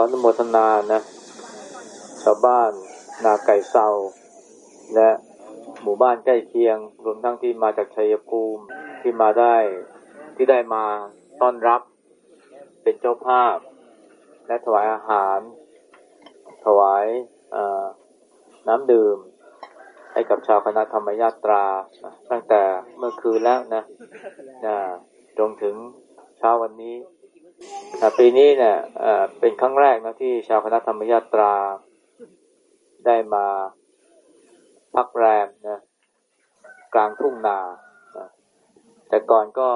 ออนุโมทนานะ ชาวบ้านนาไก่เซาและหมู่บ้านใกล้เคียง รวมทั้งที่มาจากชัยภูมิที่มาได้ที่ได้มาต้อนรับเป็นเจ้าภาพ และถวายอาหาร ถวายน้ำดื่ม ให้กับชาวคณะธรรมยาตรา ตั้งแต่เมื่อคืนแล้วนะนะจนถึงเช้าวันนี้ ปีนี้เนี่ยเป็นครั้งแรกนะที่ชาวคณะธรรมยาตราได้มาพักแรมนะกลางทุ่งนาแต่ก่อนก็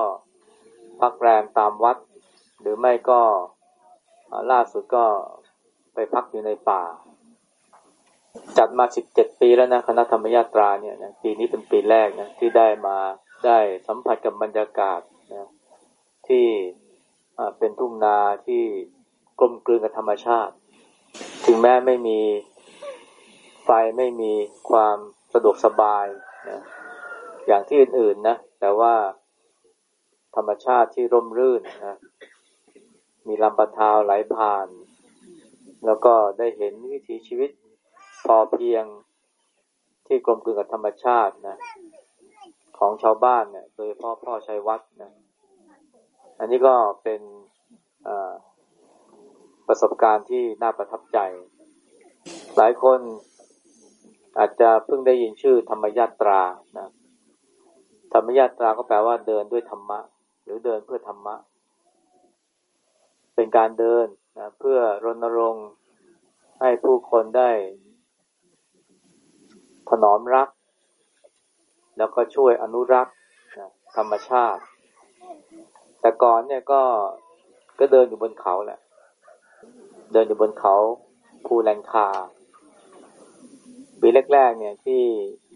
พักแรมตามวัด หรือไม่ก็ล่าสุดก็ไปพักอยู่ในป่า จัดมาสิบเจ็ดปีแล้วนะคณะธรรมยาตราเนี่ยนะปีนี้เป็นปีแรกนะที่ได้มาได้สัมผัสกับบรรยากาศนะที่ เป็นทุ่งนาที่กลมกลืนกับธรรมชาติ ถึงแม้ไม่มีไฟไม่มีความสะดวกสบายนะอย่างที่อื่นๆนะ แต่ว่าธรรมชาติที่ร่มรื่นนะ มีลำปะทาวไหลผ่าน แล้วก็ได้เห็นวิถีชีวิตพอเพียงที่กลมกลืนกับธรรมชาตินะ ของชาวบ้านเนี่ย โดยพ่อพ่อชัยวัฒนะ อันนี้ก็เป็นประสบการณ์ที่น่าประทับใจ หลายคนอาจจะเพิ่งได้ยินชื่อธรรมยาตรานะธรรมยาตราก็แปลว่าเดินด้วยธรรมะ หรือเดินเพื่อธรรมะ เป็นการเดินนะเพื่อรณรงค์ให้ผู้คนได้ ถนอมรัก แล้วก็ช่วยอนุรักษ์นะธรรมชาติ แต่ก่อนเนี่ยก็ก็เดินอยู่บนเขาแหละ เดินอยู่บนเขาภูแลงคา ปีแรกๆเนี่ยที่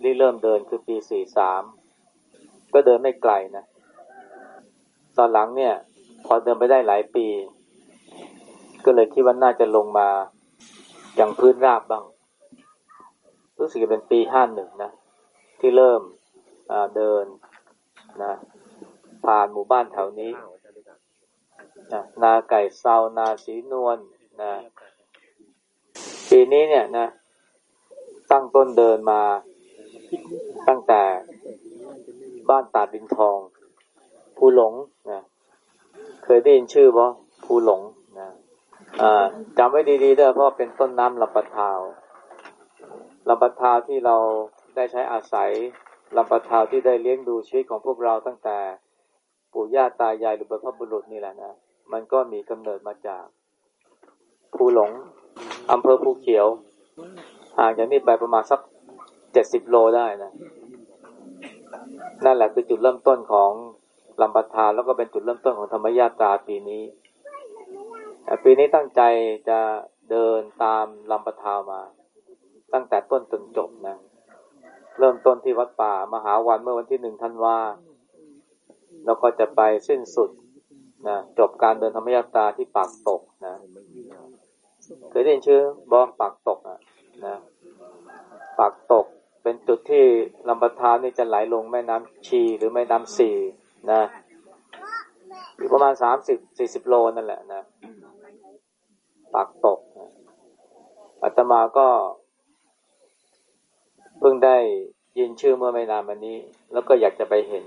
รเริ่มเดินคือปีสี่สามก็เดินไม่ไกลนะ ตอนหลังเนี่ย พอเดินไปได้หลายปี ก็เลยคิดว่าน่าจะลงมาอย่างพื้นราบบ้าง รู้สึกจะเป็นปีห้าหนึ่งนะ ที่เริ่มเดินนะ ผ่านหมู่บ้านแถวนี้นะนาไก่เซานาสีนวลนะปีนี้เนี่ยนะ ตั้งต้นเดินมาตั้งแต่บ้านตาดดินทอง ภูหลงนะเคยได้ยินชื่อบ่ภูหลงนะจำไว้ดีๆด้วยเพราะเป็นต้นน้ำลำปะทาวลำปะทาวที่เราได้ใช้อาศัยลำปะทาวที่ได้เลี้ยงดูชีวิตของพวกเราตั้งแต่ ปู่ย่าตายายหรือบรรพบุรุษนี่แหละนะ มันก็มีกำเนิดมาจากภูหลงอำเภอภูเขียวห่างจากนี่ไปประมาณสักเจ็ดสิบโลได้นะ นั่นแหละคือจุดเริ่มต้นของลำปทานแล้วก็เป็นจุดเริ่มต้นของธรรมญาตราปีนี้ปีนี้ตั้งใจจะเดินตามลำปทามา ตั้งแต่ต้นจนจบนะ เริ่มต้นที่วัดป่ามหาวันเมื่อวันที่หนึ่งธันวา แล้วก็จะไปสิ้นสุดนะจบการเดินธรรมยาตาที่ปากตกนะเคยได้ยินชื่อบอมปากตกอะนะปากตกเป็นจุดที่ลำปทานนี่จะไหลลงแม่น้ำชีหรือแม่น้ำสีนะอยู่ประมาณสามสิบสี่สิบโลนั่นแหละนะปากตกอาตมาก็ เพิ่งได้ยินชื่อเมื่อไม่นานมานี้ แล้วก็อยากจะไปเห็น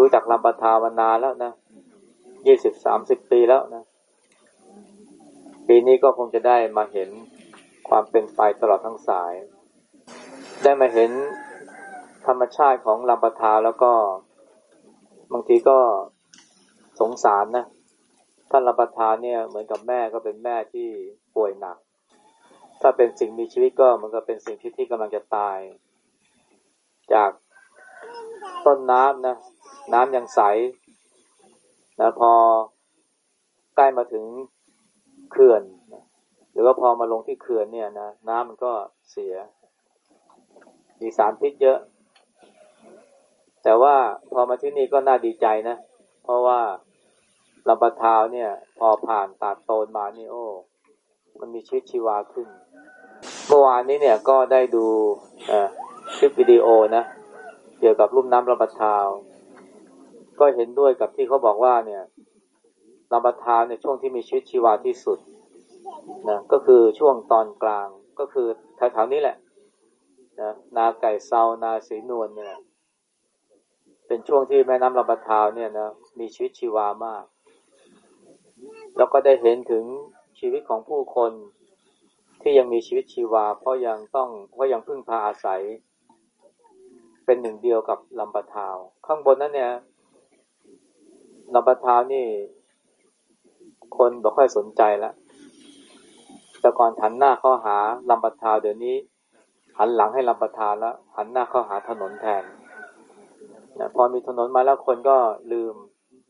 รู้จักลำปทามานานแล้วนะยี่สิบสามสิบปีแล้วนะ ปีนี้ก็คงจะได้มาเห็นความเป็นไปตลอดทั้งสาย ได้มาเห็นธรรมชาติของลำปทาแล้วก็บางทีก็สงสารนะท่านลำปทาเนี่ยเหมือนกับแม่ก็เป็นแม่ที่ป่วยหนัก ถ้าเป็นสิ่งมีชีวิตก็มันก็เป็นสิ่งที่ที่กำลังจะตาย จากต้นน้ำนะ น้ำยังใสนะพอใกล้มาถึงเขื่อนนะหรือว่าพอมาลงที่เขื่อนเนี่ยนะน้ำมันก็เสีย มีสารพิษเยอะ แต่ว่าพอมาที่นี่ก็น่าดีใจนะ เพราะว่าลำปะทาวเนี่ย พอผ่านตาดโตนมานี่โอ้มันมีชีวิตชีวาขึ้น เมื่อวานนี้เนี่ยก็ได้ดูคลิปวิดีโอนะ เกี่ยวกับลุ่มน้ำลำปะทาว ก็เห็นด้วยกับที่เขาบอกว่าเนี่ยลำปะทาวในช่วงที่มีชีวิตชีวาที่สุดนะก็คือช่วงตอนกลางก็คือแถวๆนี้แหละนะนาไก่เซานาสีนวลเนี่ย เป็นช่วงที่แม่น้ำลำปะทาวเนี่ยนะมีชีวิตชีวามาก แล้วก็ได้เห็นถึงชีวิตของผู้คนที่ยังมีชีวิตชีวา เพราะยังต้องเพราะยังพึ่งพาอาศัย เป็นหนึ่งเดียวกับลำปะทาว ข้างบนนั้นเนี่ย ลำปะทาวนี่ คนไม่ค่อยสนใจแล้วแต่ก่อนหันหน้าเข้าหาลำปะทาวเดี๋ยวนี้ หันหลังให้ลำปะทาวแล้ว หันหน้าเข้าหาถนนแทนนะพอมีถนนมาแล้วคนก็ลืม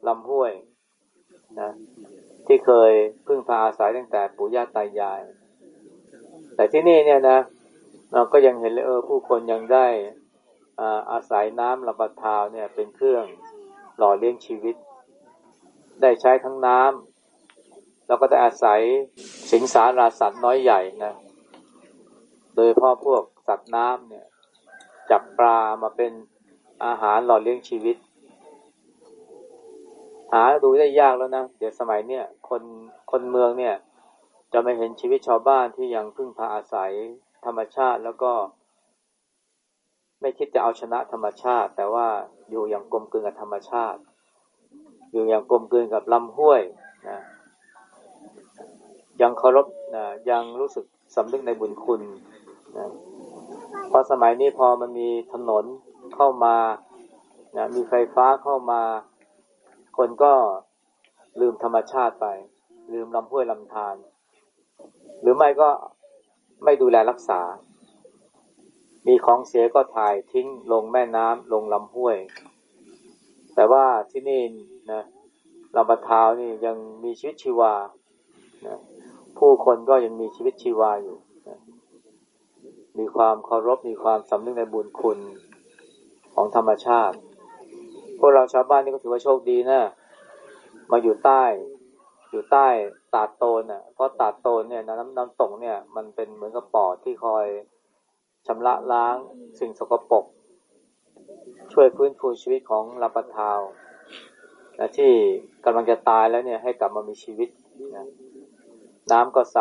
ลำห้วยนะที่เคยพึ่งพาอาศัยตั้งแต่ปู่ย่าตายาย แต่ที่นี่เนี่ยนะเราก็ยังเห็นเลยเออผู้คนยังได้อาอาศัยน้ำลำปะทาวเนี่ย เป็นเครื่องหล่อเลี้ยงชีวิต ได้ใช้ทั้งน้ำแล้วก็ได้อาศัยสิงสาราสัตว์น้อยใหญ่นะ โดยพ่อพวกสัตว์น้ำเนี่ย จับปลามาเป็นอาหารหล่อเลี้ยงชีวิต หาดูได้ยากแล้วนะ เดี๋ยวสมัยเนี่ยคนคนเมืองเนี่ย จะไม่เห็นชีวิตชาวบ้านที่ยังพึ่งพาอาศัยธรรมชาติแล้วก็ ไม่คิดจะเอาชนะธรรมชาติ แต่ว่าอยู่อย่างกลมกลืนกับธรรมชาติ อยู่อย่างกลมกลืนกับลำห้วยนะยังเคารพนะยังรู้สึกสำนึกในบุญคุณนะเพราะสมัยนี้พอมันมีถนนเข้ามานะมีไฟฟ้าเข้ามา คนก็ลืมธรรมชาติไป ลืมลำห้วยลำธารหรือไม่ก็ไม่ดูแลรักษา มีของเสียก็ถ่ายทิ้งลงแม่น้ำลงลำห้วย แต่ว่าที่นี่ นะลำปะทาวนี่ยังมีชีวิตชีวานะผู้คนก็ยังมีชีวิตชีวาอยู่นะมีความเคารพมีความสำนึกในบุญคุณของธรรมชาติ พวกเราชาวบ้านนี่ก็ถือว่าโชคดีนะ มาอยู่ใต้ อยู่ใต้ตาดโตนอะ เพราะตาดโตนเนี่ยน้ำน้ำตกเนี่ย มันเป็นเหมือนกับปอดที่คอยชำระล้างสิ่งสกปรกช่วยฟื้นฟูชีวิตของลำปะทาว นะที่กำลังจะตายแล้วเนี่ย ให้กลับมามีชีวิตนะน้ำก็ใส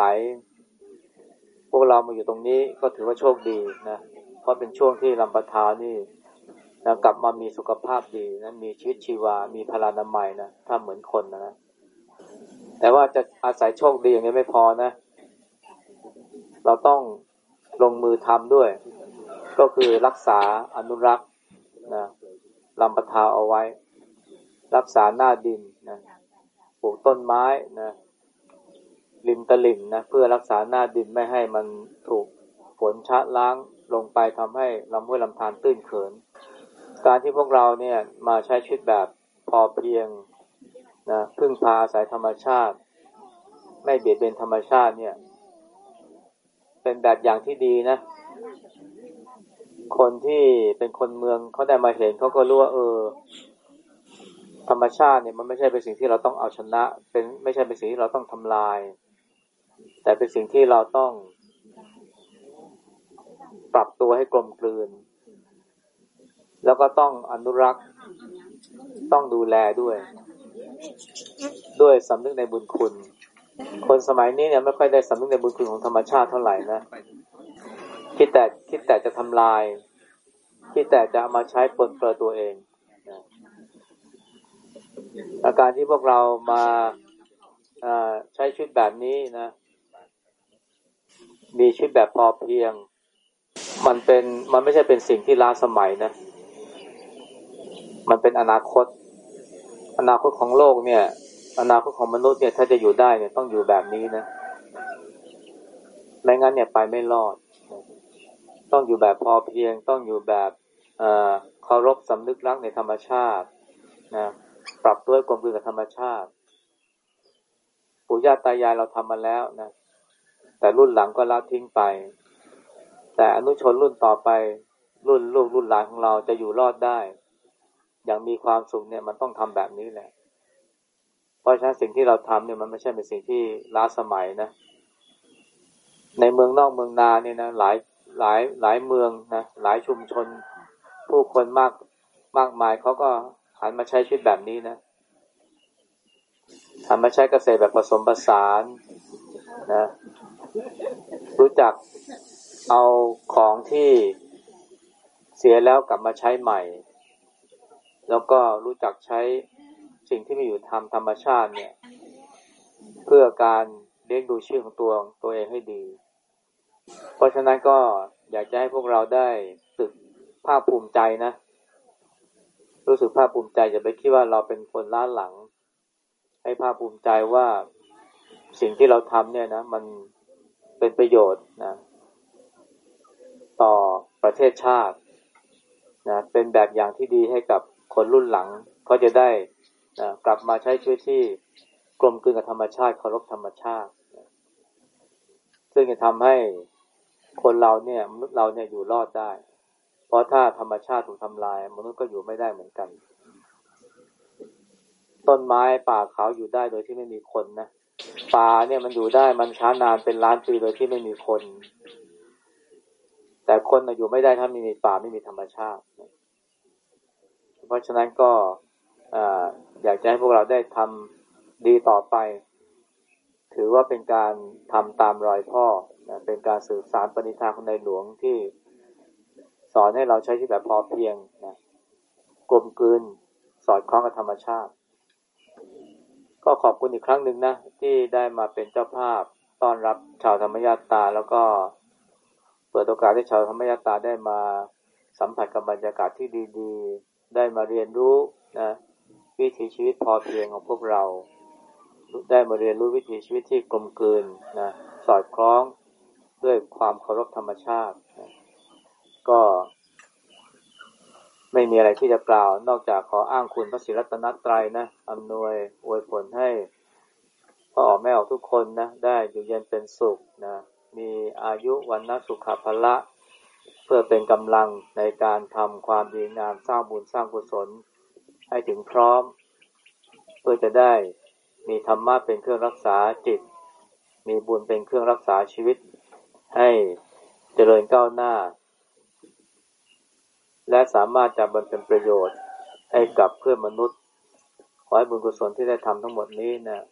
พวกเรามาอยู่ตรงนี้ก็ถือว่าโชคดีนะ เพราะเป็นช่วงที่ลำปะทาวนี่นะกลับมามีสุขภาพดีนะมีชีวิตชีวา มีพลานามัยนะ ถ้าเหมือนคนนะ แต่ว่าจะอาศัยโชคดีอย่างนี้ไม่พอนะ เราต้องลงมือทำด้วย ก็คือรักษาอนุรักษ์นะลำปะทาวเอาไว้ รักษาหน้าดินนะปลูกต้นไม้นะริมตลิ่งนะเพื่อรักษาหน้าดินไม่ให้มันถูกฝนชะล้างลงไปทำให้ลำห้วยลำธารตื้นเขิน การที่พวกเราเนี่ยมาใช้ชีวิตแบบพอเพียงนะพึ่งพาอาศัยธรรมชาติ ไม่เบียดเบียนธรรมชาติเนี่ย เป็นแบบอย่างที่ดีนะ คนที่เป็นคนเมืองเขาได้มาเห็นเขาก็รู้ว่าเออ ธรรมชาติเนี่ยมันไม่ใช่เป็นสิ่งที่เราต้องเอาชนะ เป็นไม่ใช่เป็นสิ่งที่เราต้องทำลาย แต่เป็นสิ่งที่เราต้อง ปรับตัวให้กลมกลืน แล้วก็ต้องอนุรักษ์ต้องดูแลด้วย ด้วยสำนึกในบุญคุณ คนสมัยนี้เนี่ยไม่ค่อยได้สำนึกในบุญคุณของธรรมชาติเท่าไหร่นะคิดแต่คิดแต่จะทำลาย คิดแต่จะมาใช้ปนเปื้อตัวเอง อาการที่พวกเรามาใช้ชีวิตแบบนี้นะ มีชีวิตแบบพอเพียง มันเป็นมันไม่ใช่เป็นสิ่งที่ล้าสมัยนะ มันเป็นอนาคต อนาคตของโลกเนี่ย อนาคตของมนุษย์เนี่ยถ้าจะอยู่ได้เนี่ยต้องอยู่แบบนี้นะไม่งั้นเนี่ยไปไม่รอด ต้องอยู่แบบพอเพียง ต้องอยู่แบบเคารพสำนึกรักในธรรมชาตินะ ปรับตัวกลมกลืนกับธรรมชาติปู่ย่าตายายเราทำมาแล้วนะแต่รุ่นหลังก็ละทิ้งไป แต่อนุชนรุ่นต่อไป รุ่นลูกรุ่นหลานของเราจะอยู่รอดได้ อย่างมีความสุขเนี่ยมันต้องทำแบบนี้แหละ เพราะฉะนั้นสิ่งที่เราทำเนี่ยมันไม่ใช่เป็นสิ่งที่ล้าสมัยนะในเมืองนอกเมืองนาเนี่ยนะหลายหลายหลายเมืองนะหลายชุมชน ผู้คนมากมากมายเขาก็ หันมาใช้ชีวิตแบบนี้นะหันมาใช้เกษตรแบบผสมผสานนะ รู้จักเอาของที่เสียแล้วกลับมาใช้ใหม่ แล้วก็รู้จักใช้สิ่งที่มีอยู่ทำธรรมชาติเนี่ย เพื่อการเลี้ยงดูชีวิตของตัวตัวเองให้ดี เพราะฉะนั้นก็อยากจะให้พวกเราได้สึกภาคภูมิใจนะ รู้สึกภาคภูมิใจอย่าไปคิดว่าเราเป็นคนล้าหลัง ให้ภาคภูมิใจว่าสิ่งที่เราทำเนี่ยนะ มันเป็นประโยชน์นะ ต่อประเทศชาตินะเป็นแบบอย่างที่ดีให้กับคนรุ่นหลังเขาจะได้นะกลับมาใช้ชีวิตที่กลมกลืนกับธรรมชาติเคารพธรรมชาตินะซึ่งจะทำให้คนเราเนี่ยมนุษย์เราเนี่ยอยู่รอดได้ เพราะถ้าธรรมชาติถูกทำลายมนุษย์ก็อยู่ไม่ได้เหมือนกัน ต้นไม้ป่าเขาอยู่ได้โดยที่ไม่มีคนนะป่าเนี่ยมันอยู่ได้มันช้านานเป็นล้านปีโดยที่ไม่มีคน แต่คนอยู่ไม่ได้ถ้าไม่มีป่าไม่มีธรรมชาติ เพราะฉะนั้นก็อยากจะให้พวกเราได้ทำดีต่อไป ถือว่าเป็นการทำตามรอยพ่อ เป็นการสื่อสารปณิธานของในหลวงที่ สอนให้เราใช้ชีวิตแบบพอเพียงนะกลมกลืนสอดคล้องกับธรรมชาติ ก็ขอบคุณอีกครั้งหนึ่งนะ ที่ได้มาเป็นเจ้าภาพต้อนรับชาวธรรมยาตา แล้วก็เปิดโอกาสให้ชาวธรรมยาตาได้มาสัมผัสกับบรรยากาศที่ดีๆ ได้มาเรียนรู้นะวิถีชีวิตพอเพียงของพวกเรา ได้มาเรียนรู้วิถีชีวิตที่กลมกลืนนะสอดคล้องด้วยความเคารพธรรมชาติ ก็ไม่มีอะไรที่จะกล่าว นอกจากขออ้างคุณพระศิรัตนตรัยนะอำนวยอวยผลให้พ่อออกแม่ออกทุกคนนะ ได้อยู่เย็นเป็นสุขนะ มีอายุวันนสุขภละ เพื่อเป็นกำลังในการทำความดีงามสร้างบุญสร้างกุศล ให้ถึงพร้อม เพื่อจะได้มีธรรมะเป็นเครื่องรักษาจิต มีบุญเป็นเครื่องรักษาชีวิต ให้เจริญก้าวหน้า และสามารถจะบรรเป็นประโยชน์ให้กับเพื่อนมนุษย์ ขอให้บุญกุศลที่ได้ทำทั้งหมดนี้นะ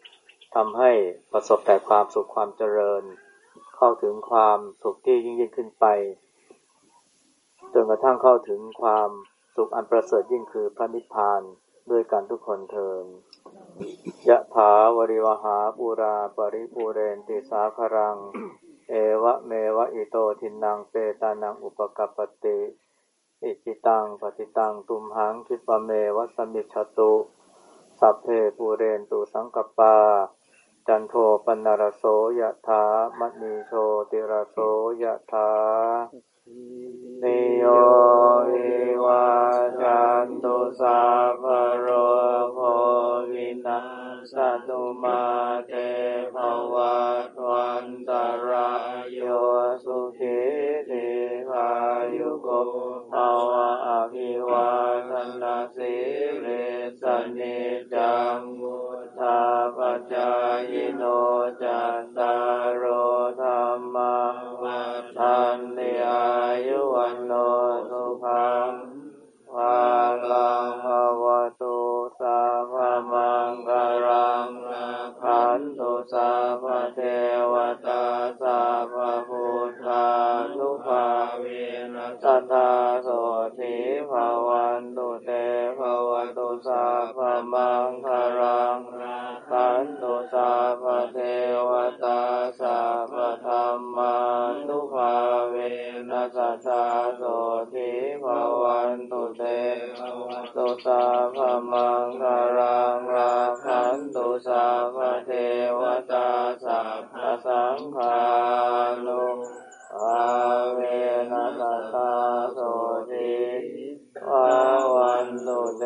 ทำให้ประสบแต่ความสุขความเจริญ เข้าถึงความสุขที่ยิ่งยิ่งขึ้นไป จนกระทั่งเข้าถึงความสุขอันประเสริฐยิ่งคือพระนิพพานด้วยกันทุกคนเทินยะถาวริวหาปูราปริปูเรนติสาครัง เอวะเมวะอิโตทินังเปตานังอุปกปติ อิจิตังปฏิตังตุมหังคิปะเมวัสมิชตุ สัพเพปูเรนตุสังกปา จันโทปนารโสยะถามณีโชติระโสยะถานิโยวิวาจันตุสาภโรโภวินาสตุมาเต ยโนจัตตารโอธรรมวัฏันติอายุวันโนสุขังภาลังภวตุสาพมังกรังขันตุสาพเทวตาสาพพุทธานุภาเวนัสตา สัพเทวตาสัพธรรมานุภาเวนัสสะโสติภวันตุเตตุสาพมังคารังราคันตุสัพเทวตาสัพสังฆานุภาเวนัสสะโสติภวันตุเต